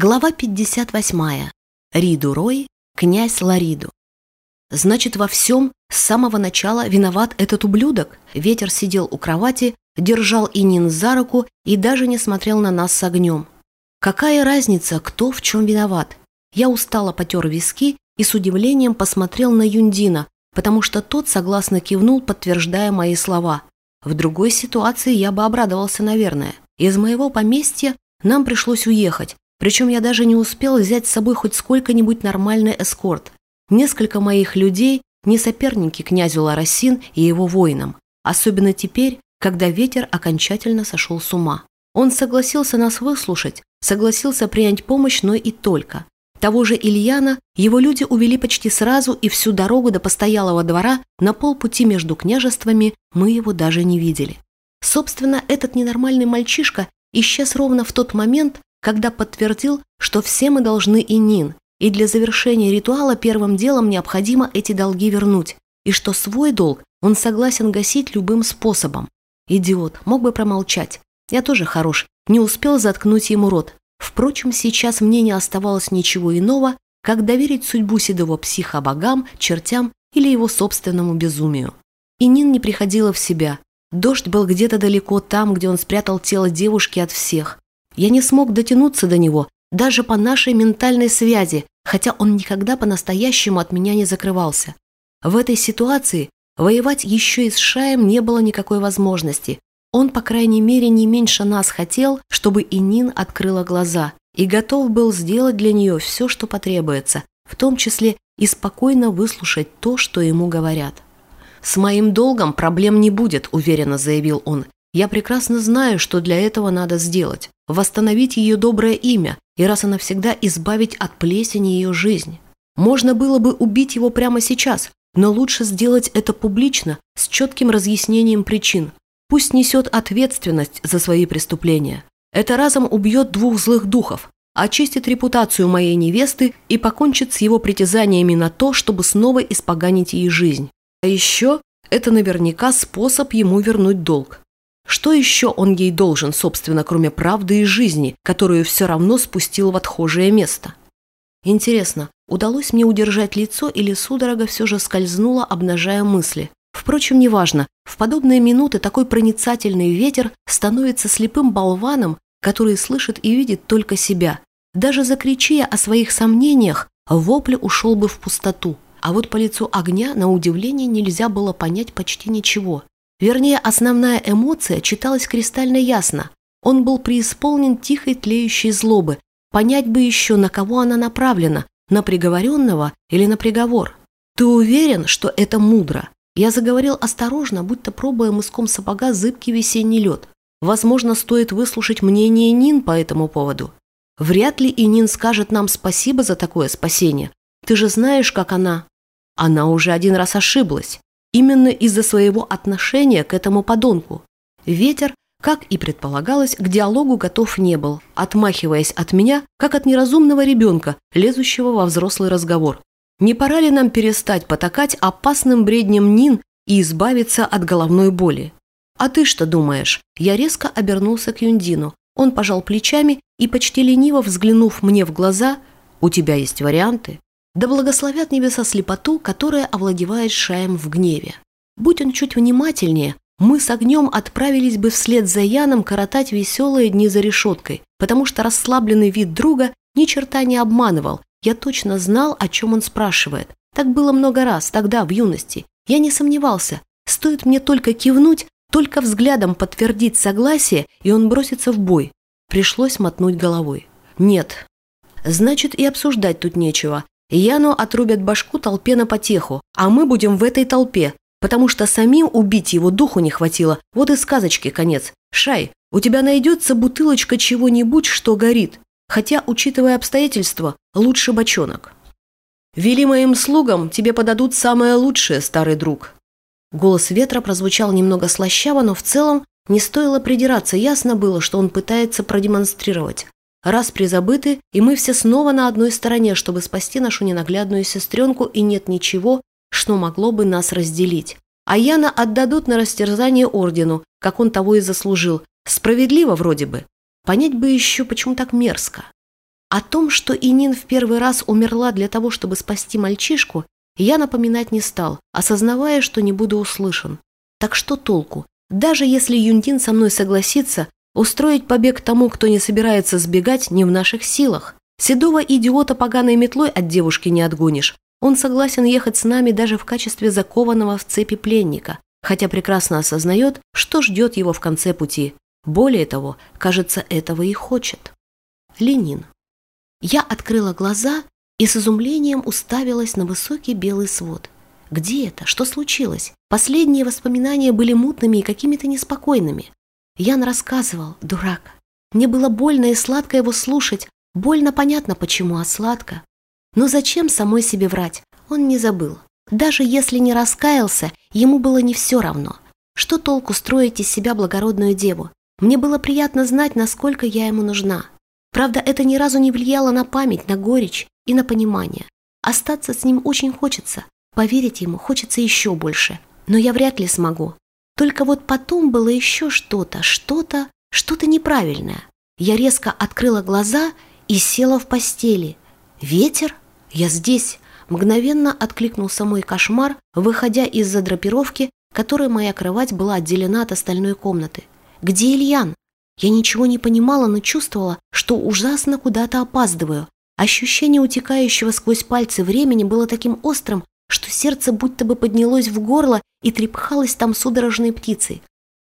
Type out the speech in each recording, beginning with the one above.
Глава 58. Риду Рой, князь Лариду. Значит, во всем с самого начала виноват этот ублюдок? Ветер сидел у кровати, держал Инин за руку и даже не смотрел на нас с огнем. Какая разница, кто в чем виноват? Я устало потер виски и с удивлением посмотрел на Юндина, потому что тот согласно кивнул, подтверждая мои слова. В другой ситуации я бы обрадовался, наверное. Из моего поместья нам пришлось уехать, причем я даже не успел взять с собой хоть сколько-нибудь нормальный эскорт. Несколько моих людей не соперники князю Ларасин и его воинам, особенно теперь, когда ветер окончательно сошел с ума. Он согласился нас выслушать, согласился принять помощь, но и только. Того же Ильяна его люди увели почти сразу, и всю дорогу до постоялого двора на полпути между княжествами мы его даже не видели. Собственно, этот ненормальный мальчишка исчез ровно в тот момент, когда подтвердил, что все мы должны Инин, и для завершения ритуала первым делом необходимо эти долги вернуть, и что свой долг он согласен гасить любым способом. Идиот, мог бы промолчать. Я тоже хорош, не успел заткнуть ему рот. Впрочем, сейчас мне не оставалось ничего иного, как доверить судьбу седого психа богам, чертям или его собственному безумию. Инин не приходила в себя. Дождь был где-то далеко там, где он спрятал тело девушки от всех. Я не смог дотянуться до него, даже по нашей ментальной связи, хотя он никогда по-настоящему от меня не закрывался. В этой ситуации воевать еще и с Шаем не было никакой возможности. Он, по крайней мере, не меньше нас хотел, чтобы Инин открыла глаза и готов был сделать для нее все, что потребуется, в том числе и спокойно выслушать то, что ему говорят. «С моим долгом проблем не будет», – уверенно заявил он. «Я прекрасно знаю, что для этого надо сделать восстановить ее доброе имя и раз и навсегда избавить от плесени ее жизнь. Можно было бы убить его прямо сейчас, но лучше сделать это публично, с четким разъяснением причин. Пусть несет ответственность за свои преступления. Это разом убьет двух злых духов, очистит репутацию моей невесты и покончит с его притязаниями на то, чтобы снова испоганить ей жизнь. А еще это наверняка способ ему вернуть долг. Что еще он ей должен, собственно, кроме правды и жизни, которую все равно спустил в отхожее место? Интересно, удалось мне удержать лицо или судорога все же скользнула, обнажая мысли? Впрочем, неважно, в подобные минуты такой проницательный ветер становится слепым болваном, который слышит и видит только себя. Даже закричия о своих сомнениях, вопль ушел бы в пустоту. А вот по лицу огня, на удивление, нельзя было понять почти ничего. Вернее, основная эмоция читалась кристально ясно. Он был преисполнен тихой тлеющей злобы. Понять бы еще, на кого она направлена, на приговоренного или на приговор. Ты уверен, что это мудро? Я заговорил осторожно, будто пробуя мыском сапога зыбкий весенний лед. Возможно, стоит выслушать мнение Нин по этому поводу. Вряд ли и Нин скажет нам спасибо за такое спасение. Ты же знаешь, как она... Она уже один раз ошиблась. Именно из-за своего отношения к этому подонку. Ветер, как и предполагалось, к диалогу готов не был, отмахиваясь от меня, как от неразумного ребенка, лезущего во взрослый разговор. Не пора ли нам перестать потакать опасным бреднем Нин и избавиться от головной боли? А ты что думаешь? Я резко обернулся к Юндину. Он пожал плечами и, почти лениво взглянув мне в глаза, «У тебя есть варианты?» Да благословят небеса слепоту, которая овладевает Шаем в гневе. Будь он чуть внимательнее, мы с огнем отправились бы вслед за Яном коротать веселые дни за решеткой, потому что расслабленный вид друга ни черта не обманывал. Я точно знал, о чем он спрашивает. Так было много раз, тогда, в юности. Я не сомневался. Стоит мне только кивнуть, только взглядом подтвердить согласие, и он бросится в бой. Пришлось мотнуть головой. Нет. Значит, и обсуждать тут нечего. Яну отрубят башку толпе на потеху, а мы будем в этой толпе, потому что самим убить его духу не хватило. Вот и сказочки конец. Шай, у тебя найдется бутылочка чего-нибудь, что горит. Хотя, учитывая обстоятельства, лучше бочонок. Вели моим слугам, тебе подадут самое лучшее, старый друг. Голос ветра прозвучал немного слащаво, но в целом не стоило придираться, ясно было, что он пытается продемонстрировать. Раз призабыты, и мы все снова на одной стороне, чтобы спасти нашу ненаглядную сестренку, и нет ничего, что могло бы нас разделить. А Яна отдадут на растерзание ордену, как он того и заслужил. Справедливо вроде бы. Понять бы еще, почему так мерзко. О том, что Инин в первый раз умерла для того, чтобы спасти мальчишку, я напоминать не стал, осознавая, что не буду услышан. Так что толку? Даже если Юндин со мной согласится, устроить побег тому, кто не собирается сбегать, не в наших силах. Седого идиота поганой метлой от девушки не отгонишь. Он согласен ехать с нами даже в качестве закованного в цепи пленника, хотя прекрасно осознает, что ждет его в конце пути. Более того, кажется, этого и хочет. Ленин. Я открыла глаза и с изумлением уставилась на высокий белый свод. Где это? Что случилось? Последние воспоминания были мутными и какими-то неспокойными. Ян рассказывал, дурак. Мне было больно и сладко его слушать. Больно понятно, почему, а сладко. Но зачем самой себе врать? Он не забыл. Даже если не раскаялся, ему было не все равно. Что толку строить из себя благородную деву? Мне было приятно знать, насколько я ему нужна. Правда, это ни разу не влияло на память, на горечь и на понимание. Остаться с ним очень хочется, поверить ему хочется еще больше но я вряд ли смогу. Только вот потом было еще что-то, что-то, что-то неправильное. Я резко открыла глаза и села в постели. Ветер? Я здесь. Мгновенно откликнулся мой кошмар, выходя из-за драпировки, которой моя кровать была отделена от остальной комнаты. Где Ильян? Я ничего не понимала, но чувствовала, что ужасно куда-то опаздываю. Ощущение утекающего сквозь пальцы времени было таким острым, что сердце будто бы поднялось в горло и трепхалось там судорожной птицей.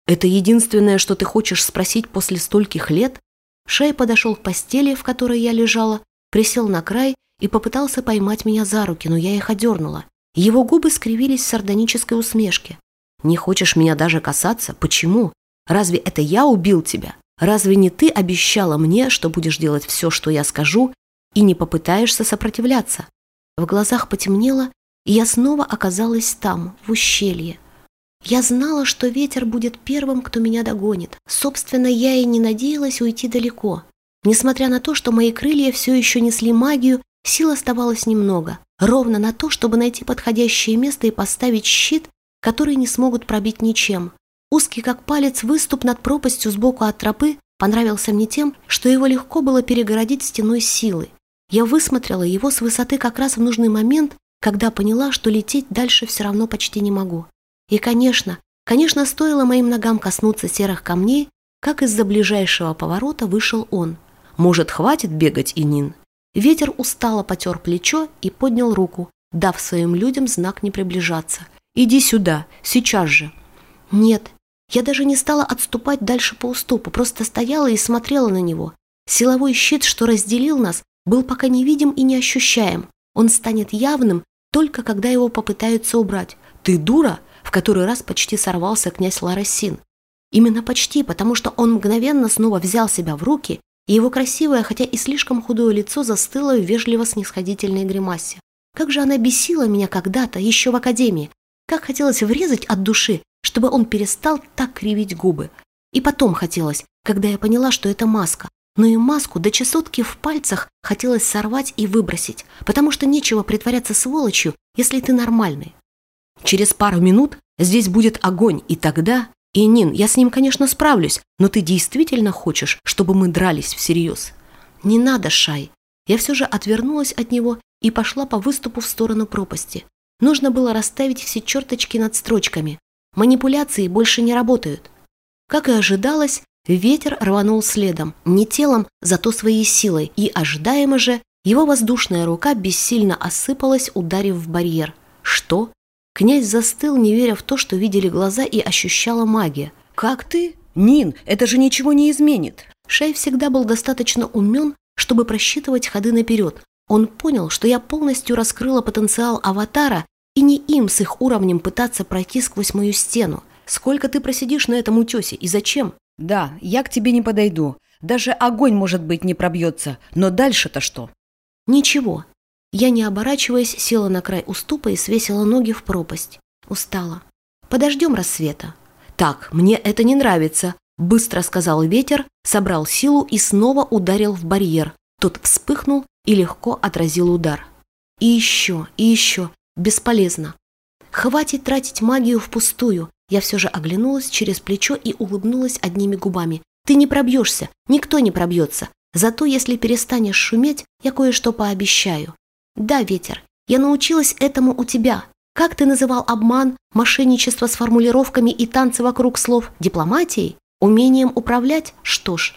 «Это единственное, что ты хочешь спросить после стольких лет?» Шей подошел к постели, в которой я лежала, присел на край и попытался поймать меня за руки, но я их одернула. Его губы скривились в сардонической усмешке. «Не хочешь меня даже касаться? Почему? Разве это я убил тебя? Разве не ты обещала мне, что будешь делать все, что я скажу, и не попытаешься сопротивляться?» В глазах потемнело, я снова оказалась там, в ущелье. Я знала, что ветер будет первым, кто меня догонит. Собственно, я и не надеялась уйти далеко. Несмотря на то, что мои крылья все еще несли магию, сил оставалось немного. Ровно на то, чтобы найти подходящее место и поставить щит, который не смогут пробить ничем. Узкий как палец выступ над пропастью сбоку от тропы понравился мне тем, что его легко было перегородить стеной силы. Я высмотрела его с высоты как раз в нужный момент когда поняла, что лететь дальше все равно почти не могу. И, конечно, конечно, стоило моим ногам коснуться серых камней, как из-за ближайшего поворота вышел он. Может, хватит бегать, Инин? Ветер устало потер плечо и поднял руку, дав своим людям знак не приближаться. «Иди сюда, сейчас же!» «Нет, я даже не стала отступать дальше по уступу, просто стояла и смотрела на него. Силовой щит, что разделил нас, был пока невидим и неощущаем. Он станет явным, только когда его попытаются убрать. «Ты дура!» – в который раз почти сорвался князь Ларасин. Именно почти, потому что он мгновенно снова взял себя в руки, и его красивое, хотя и слишком худое лицо застыло в вежливо-снисходительной гримасе. Как же она бесила меня когда-то, еще в академии. Как хотелось врезать от души, чтобы он перестал так кривить губы. И потом хотелось, когда я поняла, что это маска, но и маску до чесотки в пальцах хотелось сорвать и выбросить, потому что нечего притворяться сволочью, если ты нормальный. Через пару минут здесь будет огонь, и тогда... И, Нин, я с ним, конечно, справлюсь, но ты действительно хочешь, чтобы мы дрались всерьез? Не надо, Шай. Я все же отвернулась от него и пошла по выступу в сторону пропасти. Нужно было расставить все черточки над строчками. Манипуляции больше не работают. Как и ожидалось, Ветер рванул следом, не телом, зато своей силой, и ожидаемо же его воздушная рука бессильно осыпалась, ударив в барьер. Что? Князь застыл, не веря в то, что видели глаза и ощущала магия. «Как ты? Нин, это же ничего не изменит!» Шей всегда был достаточно умен, чтобы просчитывать ходы наперед. Он понял, что я полностью раскрыла потенциал аватара, и не им с их уровнем пытаться пройти сквозь мою стену. «Сколько ты просидишь на этом утесе и зачем?» «Да, я к тебе не подойду. Даже огонь, может быть, не пробьется. Но дальше-то что?» «Ничего». Я, не оборачиваясь, села на край уступа и свесила ноги в пропасть. Устала. «Подождем рассвета». «Так, мне это не нравится», – быстро сказал ветер, собрал силу и снова ударил в барьер. Тот вспыхнул и легко отразил удар. И еще, и еще. Бесполезно. Хватит тратить магию впустую. Я все же оглянулась через плечо и улыбнулась одними губами. «Ты не пробьешься, никто не пробьется. Зато если перестанешь шуметь, я кое-что пообещаю. Да, ветер, я научилась этому у тебя. Как ты называл обман, мошенничество с формулировками и танцы вокруг слов? Дипломатией? Умением управлять? Что ж.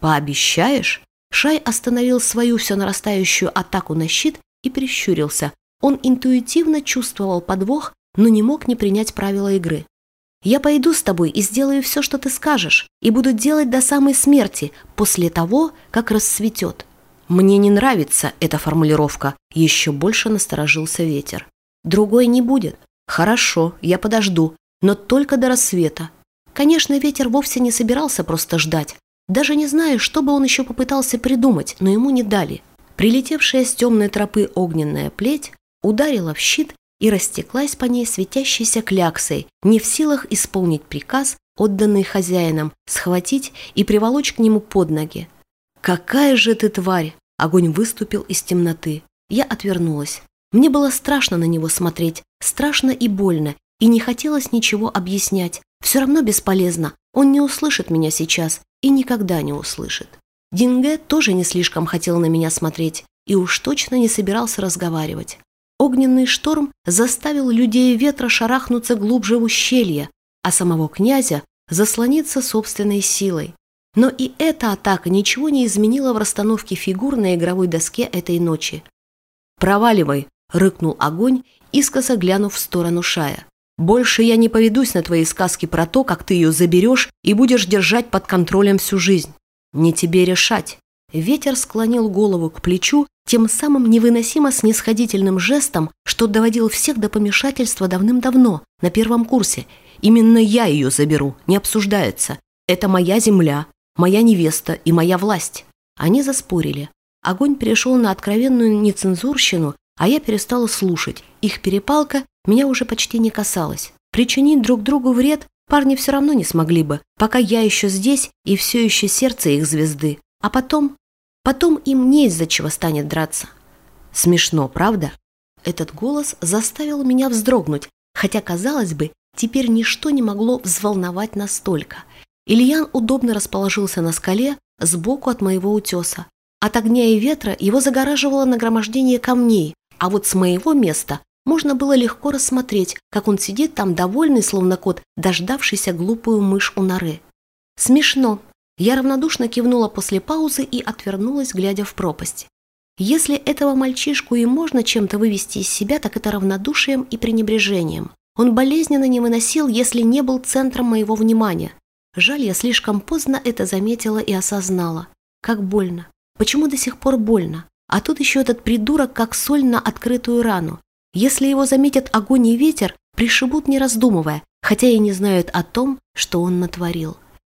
Пообещаешь? Шай остановил свою все нарастающую атаку на щит и прищурился. Он интуитивно чувствовал подвох, но не мог не принять правила игры. Я пойду с тобой и сделаю все, что ты скажешь, и буду делать до самой смерти, после того, как рассветет. Мне не нравится эта формулировка, еще больше насторожился ветер. Другой не будет. Хорошо, я подожду, но только до рассвета. Конечно, ветер вовсе не собирался просто ждать. Даже не знаю, что бы он еще попытался придумать, но ему не дали. Прилетевшая с темной тропы огненная плеть ударила в щит и растеклась по ней светящейся кляксой, не в силах исполнить приказ, отданный хозяином, схватить и приволочь к нему под ноги. «Какая же ты тварь!» Огонь выступил из темноты. Я отвернулась. Мне было страшно на него смотреть, страшно и больно, и не хотелось ничего объяснять. Все равно бесполезно, он не услышит меня сейчас и никогда не услышит. Динге тоже не слишком хотел на меня смотреть и уж точно не собирался разговаривать. Огненный шторм заставил людей ветра шарахнуться глубже в ущелье, а самого князя заслониться собственной силой. Но и эта атака ничего не изменила в расстановке фигур на игровой доске этой ночи. «Проваливай!» – рыкнул огонь, искоса глянув в сторону Шая. «Больше я не поведусь на твои сказки про то, как ты ее заберешь и будешь держать под контролем всю жизнь. Не тебе решать». Ветер склонил голову к плечу тем самым невыносимо снисходительным жестом, что доводил всех до помешательства давным-давно, на первом курсе. Именно я ее заберу, не обсуждается. Это моя земля, моя невеста и моя власть. Они заспорили. Огонь перешел на откровенную нецензурщину, а я перестала слушать. Их перепалка меня уже почти не касалась. Причинить друг другу вред парни все равно не смогли бы, пока я еще здесь и все еще сердце их звезды. А потом Потом им не из-за чего станет драться. Смешно, правда? Этот голос заставил меня вздрогнуть, хотя, казалось бы, теперь ничто не могло взволновать настолько. Ильян удобно расположился на скале сбоку от моего утеса. От огня и ветра его загораживало нагромождение камней, а вот с моего места можно было легко рассмотреть, как он сидит там довольный, словно кот, дождавшийся глупую мышь у норы. Смешно, я равнодушно кивнула после паузы и отвернулась, глядя в пропасть. Если этого мальчишку и можно чем-то вывести из себя, так это равнодушием и пренебрежением. Он болезненно не выносил, если не был центром моего внимания. Жаль, я слишком поздно это заметила и осознала. Как больно. Почему до сих пор больно? А тут еще этот придурок, как соль на открытую рану. Если его заметят огонь и ветер, пришибут не раздумывая, хотя и не знают о том, что он натворил.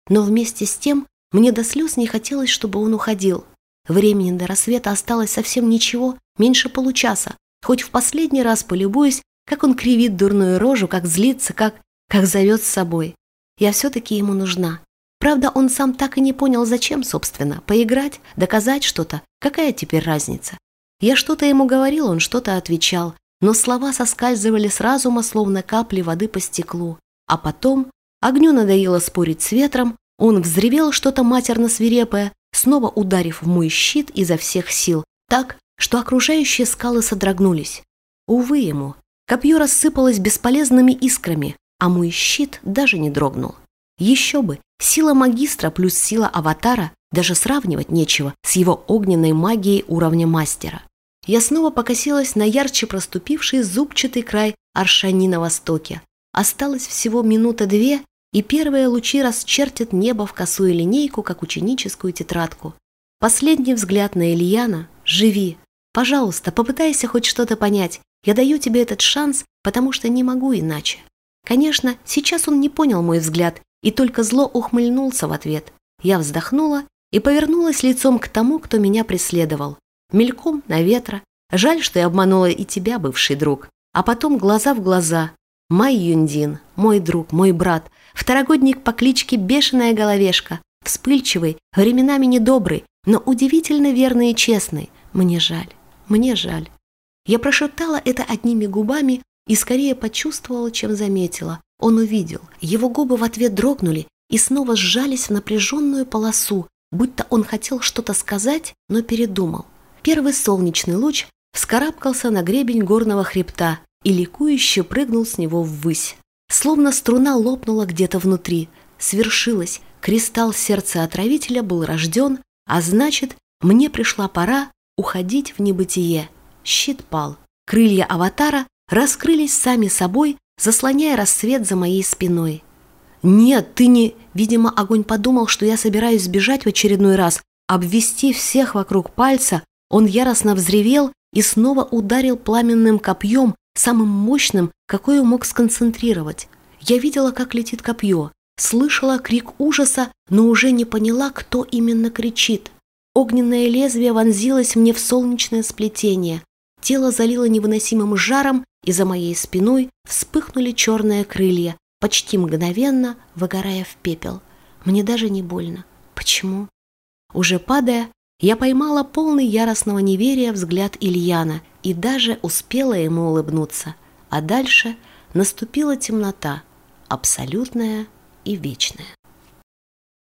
Но вместе с тем мне до слез не хотелось, чтобы он уходил. Времени до рассвета осталось совсем ничего, меньше получаса. Хоть в последний раз полюбуюсь, как он кривит дурную рожу, как злится, как... как зовет с собой. Я все-таки ему нужна. Правда, он сам так и не понял, зачем, собственно. Поиграть, доказать что-то. Какая теперь разница? Я что-то ему говорил, он что-то отвечал. Но слова соскальзывали с разума, словно капли воды по стеклу. А потом Огню надоело спорить с ветром, он взревел что-то матерно-свирепое, снова ударив в мой щит изо всех сил, так, что окружающие скалы содрогнулись. Увы ему, копье рассыпалось бесполезными искрами, а мой щит даже не дрогнул. Еще бы, сила магистра плюс сила аватара даже сравнивать нечего с его огненной магией уровня мастера. Я снова покосилась на ярче проступивший зубчатый край Аршани на востоке, Осталось всего минута-две, и первые лучи расчертят небо в косую линейку, как ученическую тетрадку. Последний взгляд на Ильяна – живи. Пожалуйста, попытайся хоть что-то понять. Я даю тебе этот шанс, потому что не могу иначе. Конечно, сейчас он не понял мой взгляд и только зло ухмыльнулся в ответ. Я вздохнула и повернулась лицом к тому, кто меня преследовал. Мельком на ветра. Жаль, что я обманула и тебя, бывший друг. А потом глаза в глаза, Май Юндин, мой друг, мой брат, второгодник по кличке Бешеная Головешка, вспыльчивый, временами недобрый, но удивительно верный и честный. Мне жаль, мне жаль. Я прошептала это одними губами и скорее почувствовала, чем заметила. Он увидел. Его губы в ответ дрогнули и снова сжались в напряженную полосу, будто он хотел что-то сказать, но передумал. Первый солнечный луч вскарабкался на гребень горного хребта и ликующе прыгнул с него ввысь. Словно струна лопнула где-то внутри. Свершилось, кристалл сердца отравителя был рожден, а значит, мне пришла пора уходить в небытие. Щит пал. Крылья аватара раскрылись сами собой, заслоняя рассвет за моей спиной. «Нет, ты не...» Видимо, огонь подумал, что я собираюсь сбежать в очередной раз. Обвести всех вокруг пальца, он яростно взревел и снова ударил пламенным копьем, самым мощным, какое мог сконцентрировать. Я видела, как летит копье, слышала крик ужаса, но уже не поняла, кто именно кричит. Огненное лезвие вонзилось мне в солнечное сплетение. Тело залило невыносимым жаром, и за моей спиной вспыхнули черные крылья, почти мгновенно выгорая в пепел. Мне даже не больно. Почему? Уже падая, я поймала полный яростного неверия взгляд Ильяна и даже успела ему улыбнуться. А дальше наступила темнота, абсолютная и вечная.